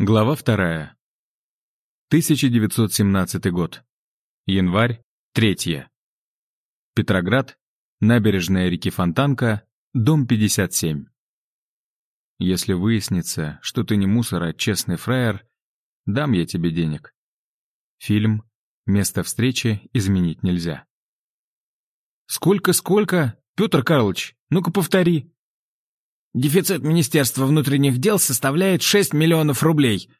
Глава вторая. 1917 год. Январь, 3. Петроград, набережная реки Фонтанка, дом 57. Если выяснится, что ты не мусор, а честный фраер, дам я тебе денег. Фильм «Место встречи изменить нельзя». «Сколько-сколько? Петр Карлович, ну-ка повтори», Дефицит Министерства внутренних дел составляет 6 миллионов рублей»,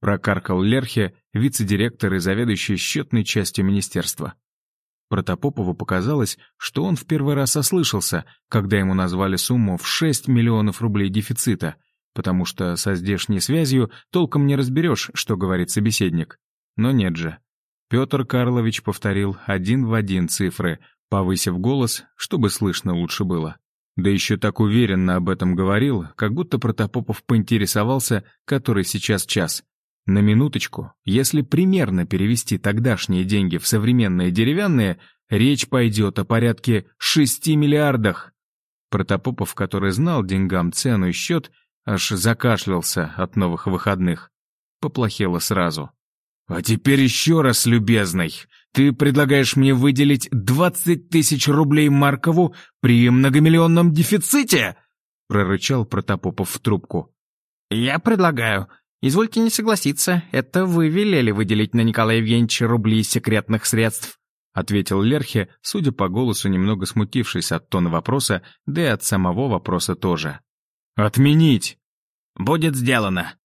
прокаркал Лерхе, вице-директор и заведующий счетной частью министерства. Протопопову показалось, что он в первый раз ослышался, когда ему назвали сумму в 6 миллионов рублей дефицита, потому что со здешней связью толком не разберешь, что говорит собеседник. Но нет же. Петр Карлович повторил один в один цифры, повысив голос, чтобы слышно лучше было. Да еще так уверенно об этом говорил, как будто Протопопов поинтересовался, который сейчас час. На минуточку, если примерно перевести тогдашние деньги в современные деревянные, речь пойдет о порядке 6 миллиардах. Протопопов, который знал деньгам цену и счет, аж закашлялся от новых выходных. Поплохело сразу. «А теперь еще раз, любезный, ты предлагаешь мне выделить 20 тысяч рублей Маркову при многомиллионном дефиците?» прорычал Протопопов в трубку. «Я предлагаю. Извольте не согласиться. Это вы велели выделить на Николая Евгеньевича рубли секретных средств», ответил Лерхе, судя по голосу, немного смутившись от тона вопроса, да и от самого вопроса тоже. «Отменить!» «Будет сделано»,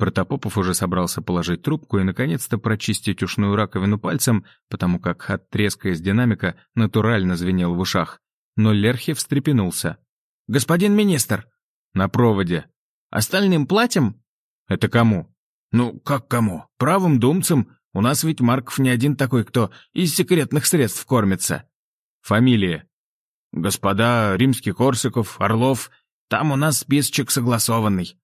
Протопопов уже собрался положить трубку и, наконец-то, прочистить ушную раковину пальцем, потому как от треска из динамика натурально звенел в ушах. Но Лерхи встрепенулся. «Господин министр!» «На проводе». «Остальным платим?» «Это кому?» «Ну, как кому? Правым думцам. У нас ведь Марков не один такой, кто из секретных средств кормится». «Фамилии?» «Господа Римский-Корсаков, Орлов. Там у нас списочек согласованный».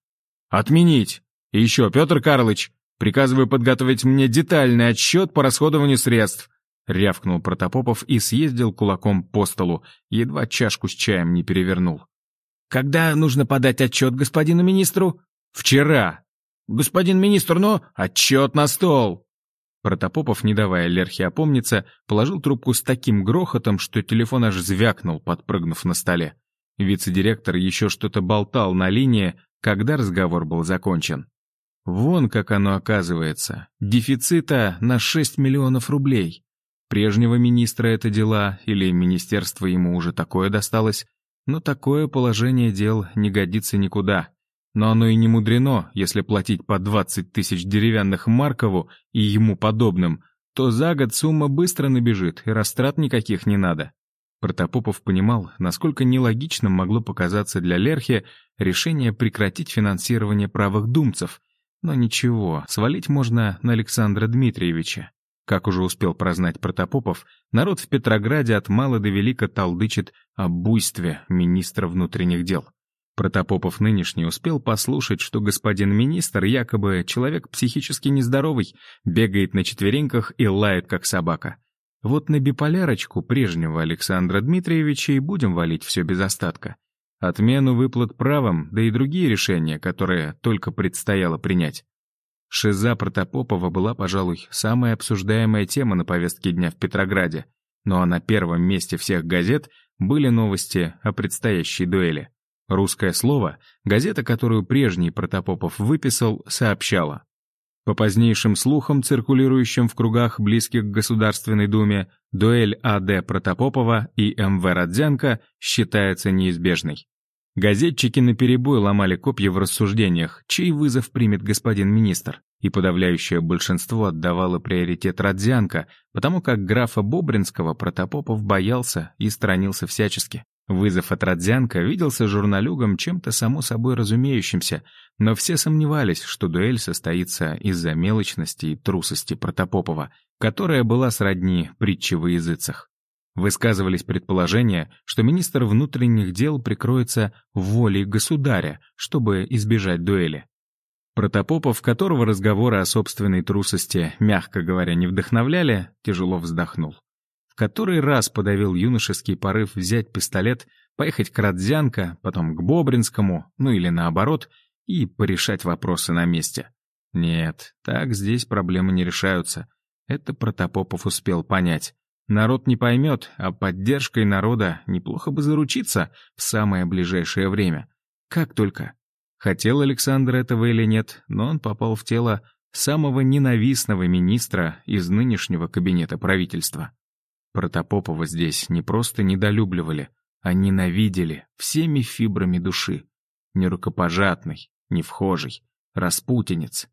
«Отменить!» И еще, Петр Карлович, приказываю подготовить мне детальный отчет по расходованию средств. Рявкнул Протопопов и съездил кулаком по столу, едва чашку с чаем не перевернул. «Когда нужно подать отчет господину министру?» «Вчера». «Господин министр, но отчет на стол!» Протопопов, не давая Лерхе опомниться, положил трубку с таким грохотом, что телефон аж звякнул, подпрыгнув на столе. Вице-директор еще что-то болтал на линии, когда разговор был закончен. Вон как оно оказывается. Дефицита на 6 миллионов рублей. Прежнего министра это дела, или министерство ему уже такое досталось. Но такое положение дел не годится никуда. Но оно и не мудрено, если платить по 20 тысяч деревянных Маркову и ему подобным, то за год сумма быстро набежит, и растрат никаких не надо. Протопопов понимал, насколько нелогичным могло показаться для Лерхи решение прекратить финансирование правых думцев, но ничего, свалить можно на Александра Дмитриевича. Как уже успел прознать Протопопов, народ в Петрограде от мала до велика толдычит о буйстве министра внутренних дел. Протопопов нынешний успел послушать, что господин министр якобы человек психически нездоровый, бегает на четвереньках и лает как собака. Вот на биполярочку прежнего Александра Дмитриевича и будем валить все без остатка отмену выплат правом, да и другие решения, которые только предстояло принять. Шиза Протопопова была, пожалуй, самая обсуждаемая тема на повестке дня в Петрограде, но на первом месте всех газет были новости о предстоящей дуэли. «Русское слово», газета, которую прежний Протопопов выписал, сообщала. По позднейшим слухам, циркулирующим в кругах, близких к Государственной Думе, дуэль А.Д. Протопопова и М.В. Родзянко считается неизбежной. Газетчики наперебой ломали копья в рассуждениях, чей вызов примет господин министр, и подавляющее большинство отдавало приоритет Родзянко, потому как графа Бобринского Протопопов боялся и сторонился всячески. Вызов от Родзянко виделся журналюгам чем-то само собой разумеющимся, но все сомневались, что дуэль состоится из-за мелочности и трусости Протопопова, которая была сродни притче во языцах. Высказывались предположения, что министр внутренних дел прикроется волей государя, чтобы избежать дуэли. Протопопов, которого разговоры о собственной трусости, мягко говоря, не вдохновляли, тяжело вздохнул который раз подавил юношеский порыв взять пистолет, поехать к Родзянко, потом к Бобринскому, ну или наоборот, и порешать вопросы на месте. Нет, так здесь проблемы не решаются. Это Протопопов успел понять. Народ не поймет, а поддержкой народа неплохо бы заручиться в самое ближайшее время. Как только. Хотел Александр этого или нет, но он попал в тело самого ненавистного министра из нынешнего кабинета правительства. Протопопова здесь не просто недолюбливали, а ненавидели всеми фибрами души. Нерукопожатный, невхожий, распутинец.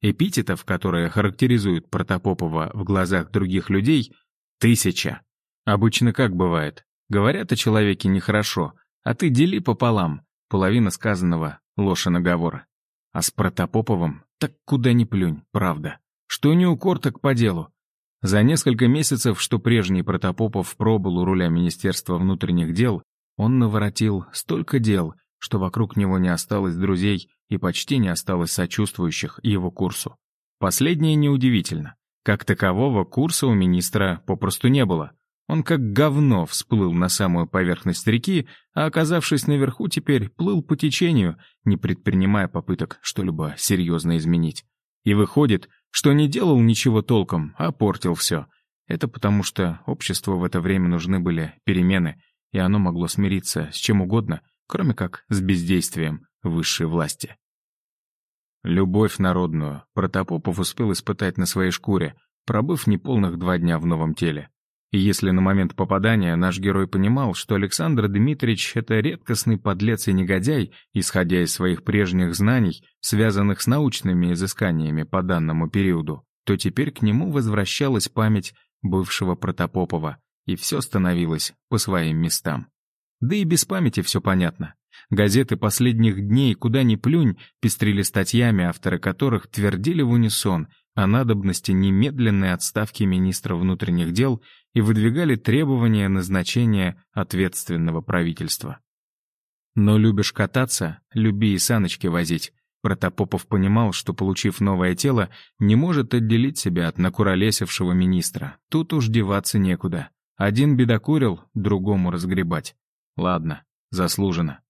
Эпитетов, которые характеризуют Протопопова в глазах других людей, тысяча. Обычно как бывает? Говорят о человеке нехорошо, а ты дели пополам. Половина сказанного — ложь и наговор. А с Протопоповым так куда ни плюнь, правда. Что не укор, так по делу. За несколько месяцев, что прежний Протопопов пробыл у руля Министерства внутренних дел, он наворотил столько дел, что вокруг него не осталось друзей и почти не осталось сочувствующих его курсу. Последнее неудивительно. Как такового курса у министра попросту не было. Он как говно всплыл на самую поверхность реки, а оказавшись наверху, теперь плыл по течению, не предпринимая попыток что-либо серьезно изменить. И выходит, что не делал ничего толком, а портил все. Это потому, что обществу в это время нужны были перемены, и оно могло смириться с чем угодно, кроме как с бездействием высшей власти. Любовь народную Протопопов успел испытать на своей шкуре, пробыв неполных два дня в новом теле. Если на момент попадания наш герой понимал, что Александр Дмитриевич — это редкостный подлец и негодяй, исходя из своих прежних знаний, связанных с научными изысканиями по данному периоду, то теперь к нему возвращалась память бывшего Протопопова, и все становилось по своим местам. Да и без памяти все понятно. Газеты последних дней, куда ни плюнь, пестрили статьями, авторы которых твердили в унисон о надобности немедленной отставки министра внутренних дел и выдвигали требования назначения ответственного правительства. Но любишь кататься, люби и саночки возить. Протопопов понимал, что, получив новое тело, не может отделить себя от накуролесившего министра. Тут уж деваться некуда. Один бедокурил, другому разгребать. Ладно, заслуженно.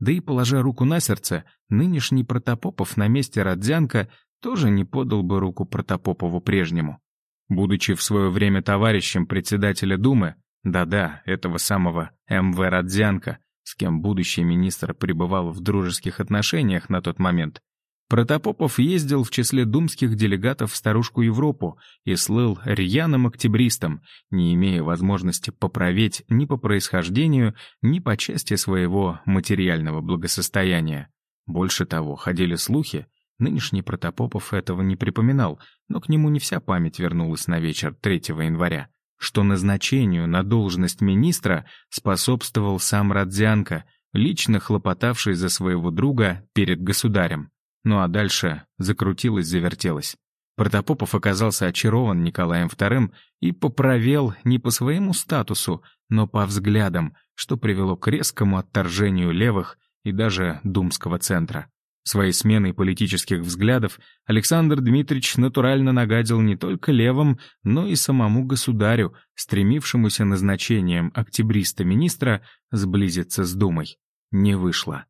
Да и, положа руку на сердце, нынешний Протопопов на месте Родзянко тоже не подал бы руку Протопопову прежнему. Будучи в свое время товарищем председателя Думы, да-да, этого самого М.В. Родзянко, с кем будущий министр пребывал в дружеских отношениях на тот момент, Протопопов ездил в числе думских делегатов в Старушку Европу и слыл рьяным октябристом, не имея возможности поправить ни по происхождению, ни по части своего материального благосостояния. Больше того, ходили слухи, нынешний Протопопов этого не припоминал, но к нему не вся память вернулась на вечер 3 января, что назначению на должность министра способствовал сам Родзянко, лично хлопотавший за своего друга перед государем. Ну а дальше закрутилось-завертелось. Протопопов оказался очарован Николаем II и поправел не по своему статусу, но по взглядам, что привело к резкому отторжению левых и даже думского центра. Своей сменой политических взглядов Александр Дмитриевич натурально нагадил не только левым, но и самому государю, стремившемуся назначением октябриста-министра сблизиться с Думой. Не вышло.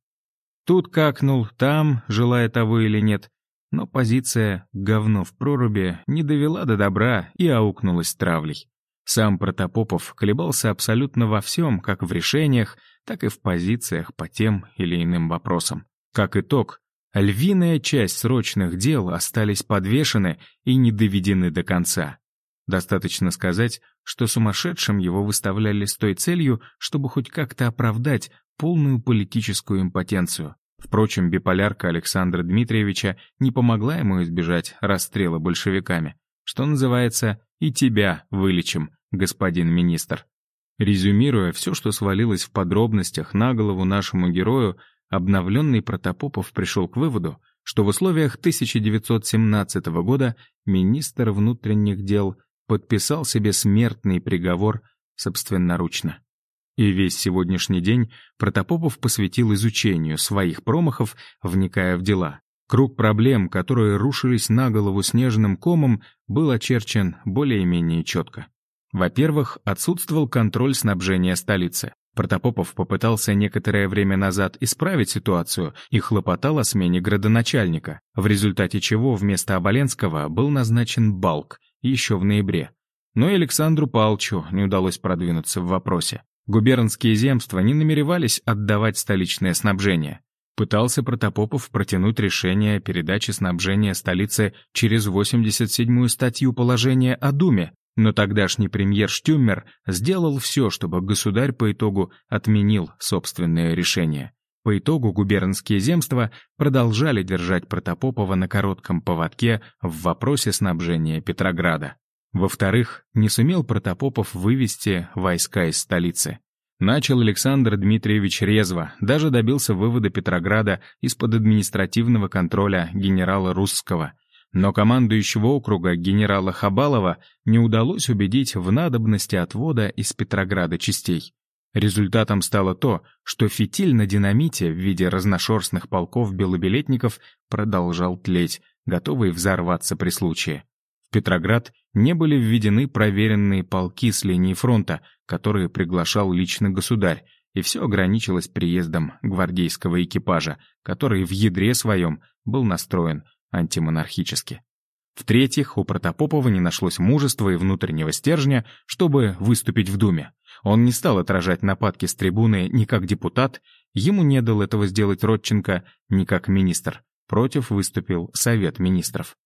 Тут какнул, там, желая того или нет. Но позиция «говно в проруби» не довела до добра и аукнулась травлей. Сам Протопопов колебался абсолютно во всем, как в решениях, так и в позициях по тем или иным вопросам. Как итог, львиная часть срочных дел остались подвешены и не доведены до конца. Достаточно сказать, что сумасшедшим его выставляли с той целью, чтобы хоть как-то оправдать полную политическую импотенцию. Впрочем, биполярка Александра Дмитриевича не помогла ему избежать расстрела большевиками. Что называется, и тебя вылечим, господин министр. Резюмируя все, что свалилось в подробностях на голову нашему герою, обновленный Протопопов пришел к выводу, что в условиях 1917 года министр внутренних дел подписал себе смертный приговор собственноручно. И весь сегодняшний день Протопопов посвятил изучению своих промахов, вникая в дела. Круг проблем, которые рушились на голову снежным комом, был очерчен более-менее четко. Во-первых, отсутствовал контроль снабжения столицы. Протопопов попытался некоторое время назад исправить ситуацию и хлопотал о смене градоначальника, в результате чего вместо Оболенского был назначен Балк еще в ноябре. Но Александру Палчу не удалось продвинуться в вопросе. Губернские земства не намеревались отдавать столичное снабжение. Пытался Протопопов протянуть решение о передаче снабжения столицы через 87-ю статью положения о Думе, но тогдашний премьер Штюммер сделал все, чтобы государь по итогу отменил собственное решение. По итогу губернские земства продолжали держать Протопопова на коротком поводке в вопросе снабжения Петрограда. Во-вторых, не сумел Протопопов вывести войска из столицы. Начал Александр Дмитриевич резво, даже добился вывода Петрограда из-под административного контроля генерала Русского — но командующего округа генерала Хабалова не удалось убедить в надобности отвода из Петрограда частей. Результатом стало то, что фитиль на динамите в виде разношерстных полков белобилетников продолжал тлеть, готовый взорваться при случае. В Петроград не были введены проверенные полки с линии фронта, которые приглашал лично государь, и все ограничилось приездом гвардейского экипажа, который в ядре своем был настроен антимонархически. В-третьих, у Протопопова не нашлось мужества и внутреннего стержня, чтобы выступить в Думе. Он не стал отражать нападки с трибуны ни как депутат, ему не дал этого сделать Родченко, ни как министр. Против выступил Совет министров.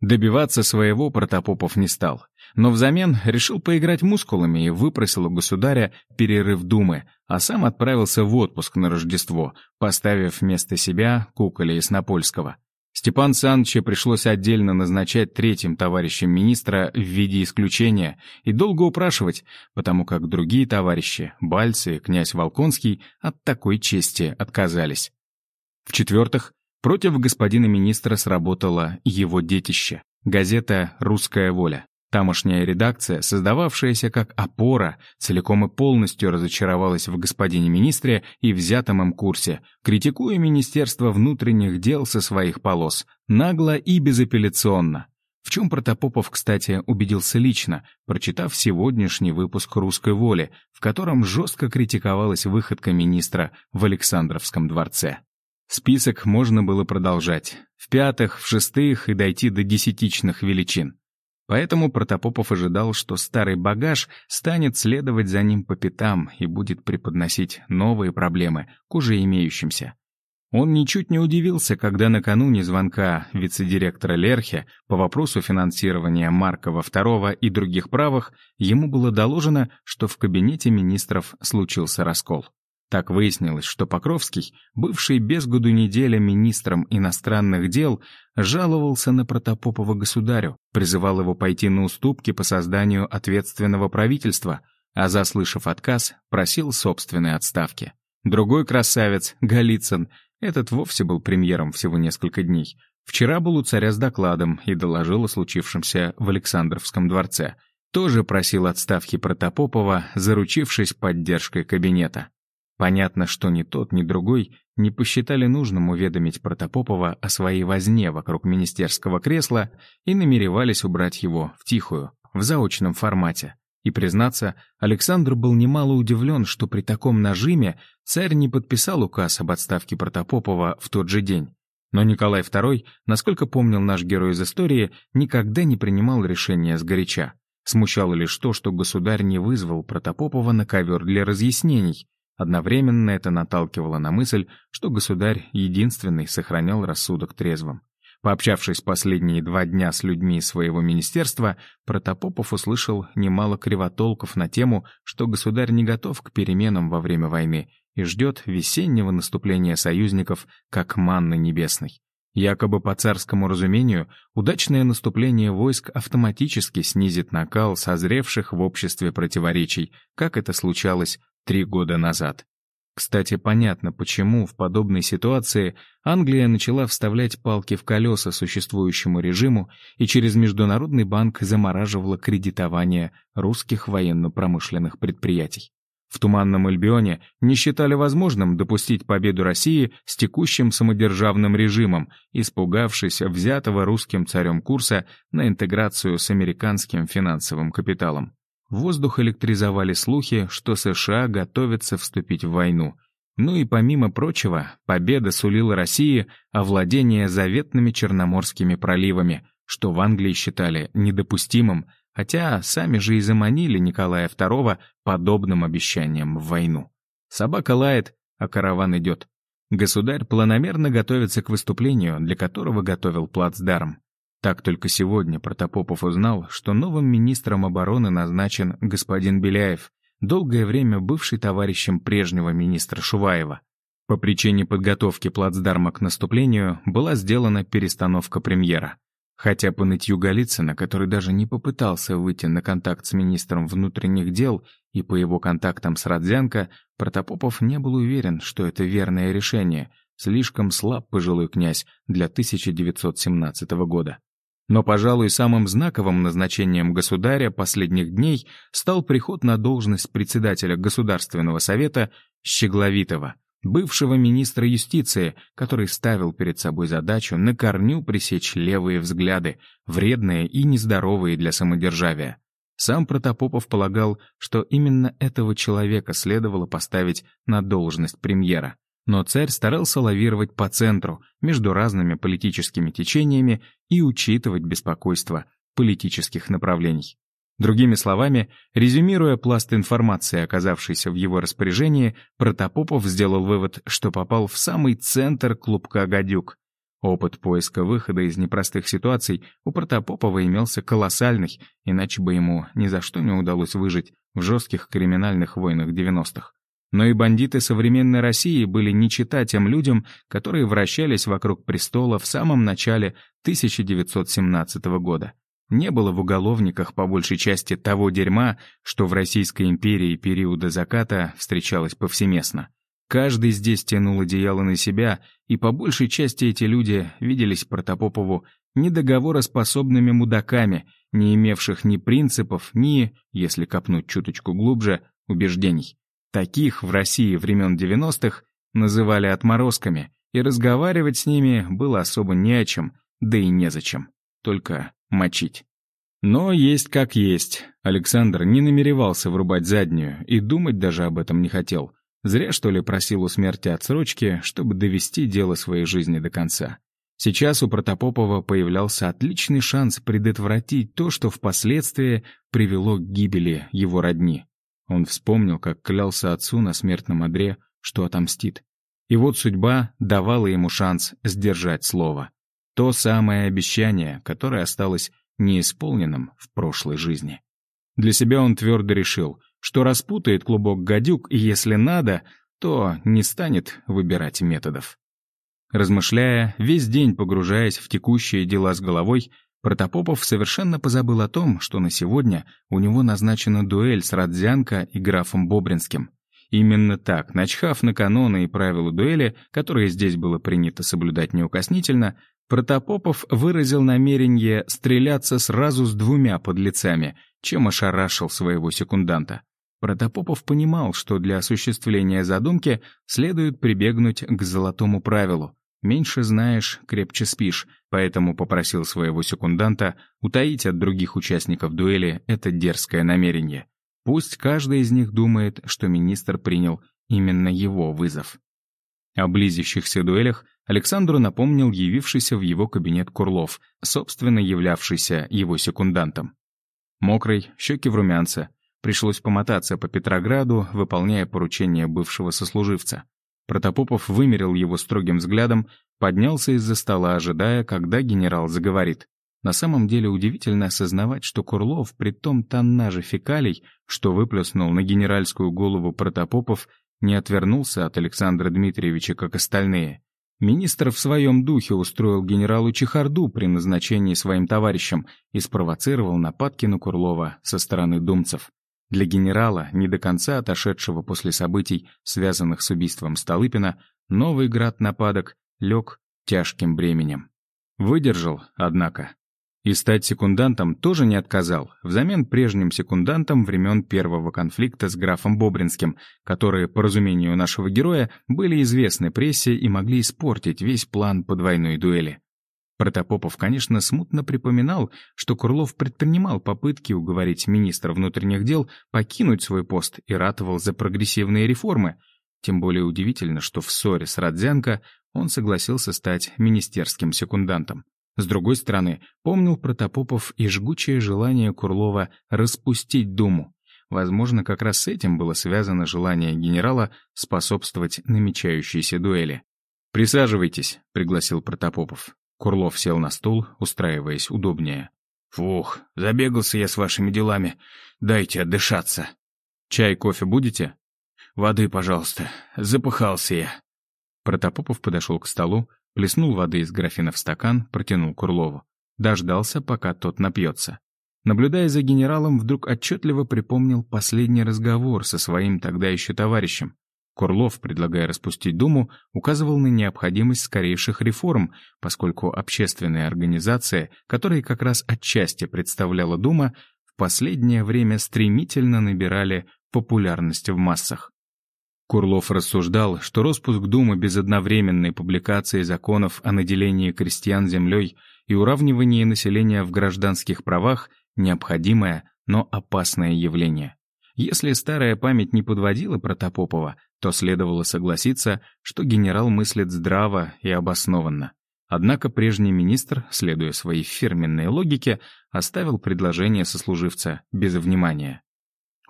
Добиваться своего Протопопов не стал, но взамен решил поиграть мускулами и выпросил у государя перерыв Думы, а сам отправился в отпуск на Рождество, поставив вместо себя Куколя Яснопольского. Степан Саныча пришлось отдельно назначать третьим товарищем министра в виде исключения и долго упрашивать, потому как другие товарищи, Бальцы князь Волконский, от такой чести отказались. В-четвертых, против господина министра сработало его детище — газета «Русская воля». Тамошняя редакция, создававшаяся как опора, целиком и полностью разочаровалась в господине министре и взятом им курсе, критикуя Министерство внутренних дел со своих полос, нагло и безапелляционно. В чем Протопопов, кстати, убедился лично, прочитав сегодняшний выпуск «Русской воли», в котором жестко критиковалась выходка министра в Александровском дворце. Список можно было продолжать. В пятых, в шестых и дойти до десятичных величин. Поэтому Протопопов ожидал, что старый багаж станет следовать за ним по пятам и будет преподносить новые проблемы к уже имеющимся. Он ничуть не удивился, когда накануне звонка вице-директора Лерхе по вопросу финансирования Маркова II и других правых ему было доложено, что в кабинете министров случился раскол. Так выяснилось, что Покровский, бывший без году неделя министром иностранных дел, жаловался на Протопопова государю, призывал его пойти на уступки по созданию ответственного правительства, а, заслышав отказ, просил собственной отставки. Другой красавец, Голицын, этот вовсе был премьером всего несколько дней, вчера был у царя с докладом и доложил о случившемся в Александровском дворце. Тоже просил отставки Протопопова, заручившись поддержкой кабинета. Понятно, что ни тот, ни другой не посчитали нужным уведомить Протопопова о своей возне вокруг министерского кресла и намеревались убрать его в тихую, в заочном формате. И, признаться, Александр был немало удивлен, что при таком нажиме царь не подписал указ об отставке Протопопова в тот же день. Но Николай II, насколько помнил наш герой из истории, никогда не принимал решения сгоряча. Смущало лишь то, что государь не вызвал Протопопова на ковер для разъяснений, Одновременно это наталкивало на мысль, что государь единственный сохранял рассудок трезвым. Пообщавшись последние два дня с людьми своего министерства, Протопопов услышал немало кривотолков на тему, что государь не готов к переменам во время войны и ждет весеннего наступления союзников как манны небесной. Якобы по царскому разумению, удачное наступление войск автоматически снизит накал созревших в обществе противоречий, как это случалось три года назад. Кстати, понятно, почему в подобной ситуации Англия начала вставлять палки в колеса существующему режиму и через Международный банк замораживала кредитование русских военно-промышленных предприятий. В Туманном Альбионе не считали возможным допустить победу России с текущим самодержавным режимом, испугавшись взятого русским царем курса на интеграцию с американским финансовым капиталом. Воздух электризовали слухи, что США готовятся вступить в войну. Ну и помимо прочего, победа сулила России овладение заветными Черноморскими проливами, что в Англии считали недопустимым, хотя сами же и заманили Николая II подобным обещанием в войну. Собака лает, а караван идет. Государь планомерно готовится к выступлению, для которого готовил плацдарм. Так только сегодня Протопопов узнал, что новым министром обороны назначен господин Беляев, долгое время бывший товарищем прежнего министра Шуваева. По причине подготовки плацдарма к наступлению была сделана перестановка премьера. Хотя по нытью Голицына, который даже не попытался выйти на контакт с министром внутренних дел и по его контактам с Родзянко, Протопопов не был уверен, что это верное решение, слишком слаб пожилой князь для 1917 года. Но, пожалуй, самым знаковым назначением государя последних дней стал приход на должность председателя Государственного совета Щегловитова, бывшего министра юстиции, который ставил перед собой задачу на корню пресечь левые взгляды, вредные и нездоровые для самодержавия. Сам Протопопов полагал, что именно этого человека следовало поставить на должность премьера. Но царь старался лавировать по центру, между разными политическими течениями и учитывать беспокойство политических направлений. Другими словами, резюмируя пласт информации, оказавшейся в его распоряжении, Протопопов сделал вывод, что попал в самый центр клубка «Гадюк». Опыт поиска выхода из непростых ситуаций у Протопопова имелся колоссальный, иначе бы ему ни за что не удалось выжить в жестких криминальных войнах 90-х. Но и бандиты современной России были не чита тем людям, которые вращались вокруг престола в самом начале 1917 года. Не было в уголовниках по большей части того дерьма, что в Российской империи периода заката встречалось повсеместно. Каждый здесь тянул одеяло на себя, и по большей части эти люди виделись Протопопову недоговороспособными мудаками, не имевших ни принципов, ни, если копнуть чуточку глубже, убеждений. Таких в России времен 90-х называли отморозками, и разговаривать с ними было особо не о чем, да и незачем. Только мочить. Но есть как есть. Александр не намеревался врубать заднюю и думать даже об этом не хотел. Зря, что ли, просил у смерти отсрочки, чтобы довести дело своей жизни до конца. Сейчас у Протопопова появлялся отличный шанс предотвратить то, что впоследствии привело к гибели его родни. Он вспомнил, как клялся отцу на смертном одре, что отомстит. И вот судьба давала ему шанс сдержать слово. То самое обещание, которое осталось неисполненным в прошлой жизни. Для себя он твердо решил, что распутает клубок гадюк, и если надо, то не станет выбирать методов. Размышляя, весь день погружаясь в текущие дела с головой, Протопопов совершенно позабыл о том, что на сегодня у него назначена дуэль с Радзянко и графом Бобринским. Именно так, начхав на каноны и правила дуэли, которые здесь было принято соблюдать неукоснительно, Протопопов выразил намерение стреляться сразу с двумя подлецами, чем ошарашил своего секунданта. Протопопов понимал, что для осуществления задумки следует прибегнуть к золотому правилу «меньше знаешь, крепче спишь», поэтому попросил своего секунданта утаить от других участников дуэли это дерзкое намерение. Пусть каждый из них думает, что министр принял именно его вызов. О близящихся дуэлях Александру напомнил явившийся в его кабинет Курлов, собственно являвшийся его секундантом. Мокрый, щеки в румянце. Пришлось помотаться по Петрограду, выполняя поручение бывшего сослуживца. Протопопов вымерил его строгим взглядом, поднялся из-за стола, ожидая, когда генерал заговорит. На самом деле удивительно осознавать, что Курлов, при том тоннаже фекалий, что выплеснул на генеральскую голову Протопопов, не отвернулся от Александра Дмитриевича, как остальные. Министр в своем духе устроил генералу чехарду при назначении своим товарищам и спровоцировал нападки на Курлова со стороны думцев. Для генерала, не до конца отошедшего после событий, связанных с убийством Столыпина, новый град нападок лег тяжким бременем. Выдержал, однако. И стать секундантом тоже не отказал, взамен прежним секундантам времен первого конфликта с графом Бобринским, которые, по разумению нашего героя, были известны прессе и могли испортить весь план по двойной дуэли. Протопопов, конечно, смутно припоминал, что Курлов предпринимал попытки уговорить министра внутренних дел покинуть свой пост и ратовал за прогрессивные реформы. Тем более удивительно, что в ссоре с Родзянко он согласился стать министерским секундантом. С другой стороны, помнил Протопопов и жгучее желание Курлова распустить Думу. Возможно, как раз с этим было связано желание генерала способствовать намечающейся дуэли. «Присаживайтесь», — пригласил Протопопов. Курлов сел на стул, устраиваясь удобнее. «Фух, забегался я с вашими делами. Дайте отдышаться». «Чай, кофе будете?» «Воды, пожалуйста. Запыхался я». Протопопов подошел к столу, плеснул воды из графина в стакан, протянул Курлову. Дождался, пока тот напьется. Наблюдая за генералом, вдруг отчетливо припомнил последний разговор со своим тогда еще товарищем. Курлов, предлагая распустить Думу, указывал на необходимость скорейших реформ, поскольку общественная организация, которая как раз отчасти представляла Дума, в последнее время стремительно набирали популярность в массах. Курлов рассуждал, что распуск Думы без одновременной публикации законов о наделении крестьян землей и уравнивании населения в гражданских правах – необходимое, но опасное явление. Если старая память не подводила Протопопова, то следовало согласиться, что генерал мыслит здраво и обоснованно. Однако прежний министр, следуя своей фирменной логике, оставил предложение сослуживца без внимания.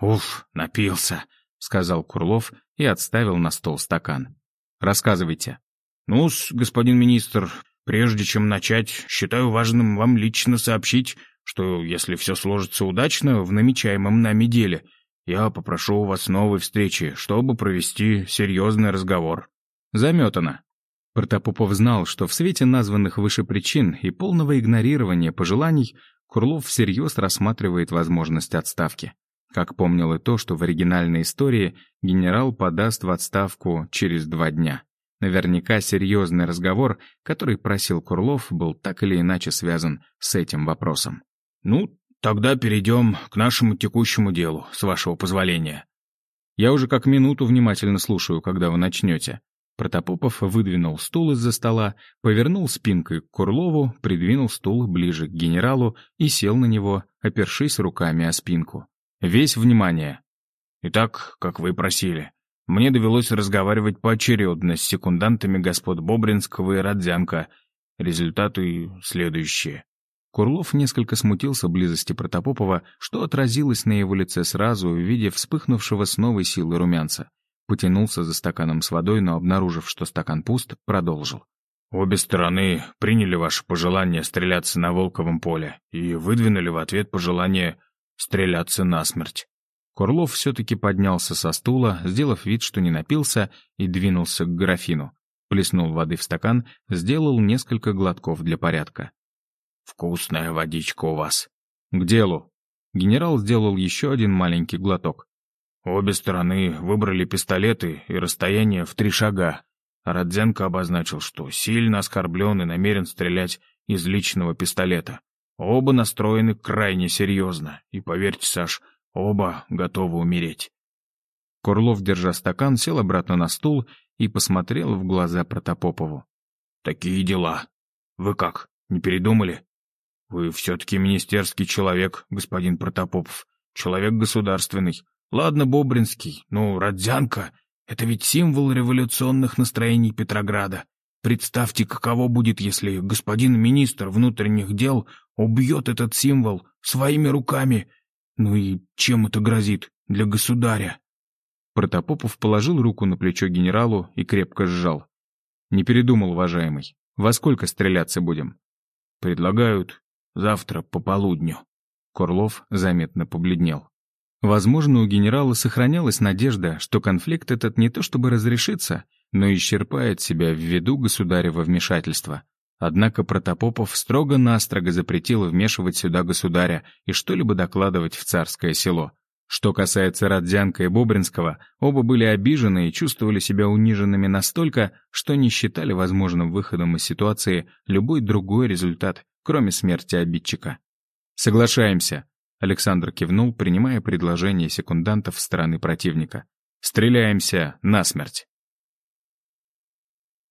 «Уф, напился», — сказал Курлов и отставил на стол стакан. «Рассказывайте». «Ну-с, господин министр, прежде чем начать, считаю важным вам лично сообщить, что если все сложится удачно в намечаемом нами деле — я попрошу у вас новой встречи, чтобы провести серьезный разговор». Заметано. Протопопов знал, что в свете названных выше причин и полного игнорирования пожеланий Курлов всерьез рассматривает возможность отставки. Как помнил и то, что в оригинальной истории генерал подаст в отставку через два дня. Наверняка серьезный разговор, который просил Курлов, был так или иначе связан с этим вопросом. «Ну, Тогда перейдем к нашему текущему делу, с вашего позволения. Я уже как минуту внимательно слушаю, когда вы начнете. Протопопов выдвинул стул из-за стола, повернул спинкой к Курлову, придвинул стул ближе к генералу и сел на него, опершись руками о спинку. Весь внимание. Итак, как вы просили, мне довелось разговаривать поочередно с секундантами господ Бобринского и Родзянко. Результаты следующие. Курлов несколько смутился близости Протопопова, что отразилось на его лице сразу, в виде вспыхнувшего с новой силы румянца. Потянулся за стаканом с водой, но, обнаружив, что стакан пуст, продолжил. «Обе стороны приняли ваше пожелание стреляться на Волковом поле и выдвинули в ответ пожелание стреляться насмерть». Курлов все-таки поднялся со стула, сделав вид, что не напился, и двинулся к графину. Плеснул воды в стакан, сделал несколько глотков для порядка. «Вкусная водичка у вас». «К делу». Генерал сделал еще один маленький глоток. Обе стороны выбрали пистолеты и расстояние в три шага. Родзенко обозначил, что сильно оскорблен и намерен стрелять из личного пистолета. Оба настроены крайне серьезно, и, поверьте, Саш, оба готовы умереть. Курлов, держа стакан, сел обратно на стул и посмотрел в глаза Протопопову. «Такие дела. Вы как, не передумали?» «Вы все-таки министерский человек, господин Протопопов. Человек государственный. Ладно, Бобринский, но Родзянко — это ведь символ революционных настроений Петрограда. Представьте, каково будет, если господин министр внутренних дел убьет этот символ своими руками. Ну и чем это грозит для государя?» Протопопов положил руку на плечо генералу и крепко сжал. «Не передумал, уважаемый. Во сколько стреляться будем?» «Предлагают Завтра по полудню». Курлов заметно побледнел. Возможно, у генерала сохранялась надежда, что конфликт этот не то чтобы разрешится, но исчерпает себя ввиду государева вмешательства. Однако Протопопов строго-настрого запретил вмешивать сюда государя и что-либо докладывать в царское село. Что касается Родзянка и Бобринского, оба были обижены и чувствовали себя униженными настолько, что не считали возможным выходом из ситуации любой другой результат, кроме смерти обидчика. «Соглашаемся», — Александр кивнул, принимая предложение секундантов стороны противника. «Стреляемся насмерть».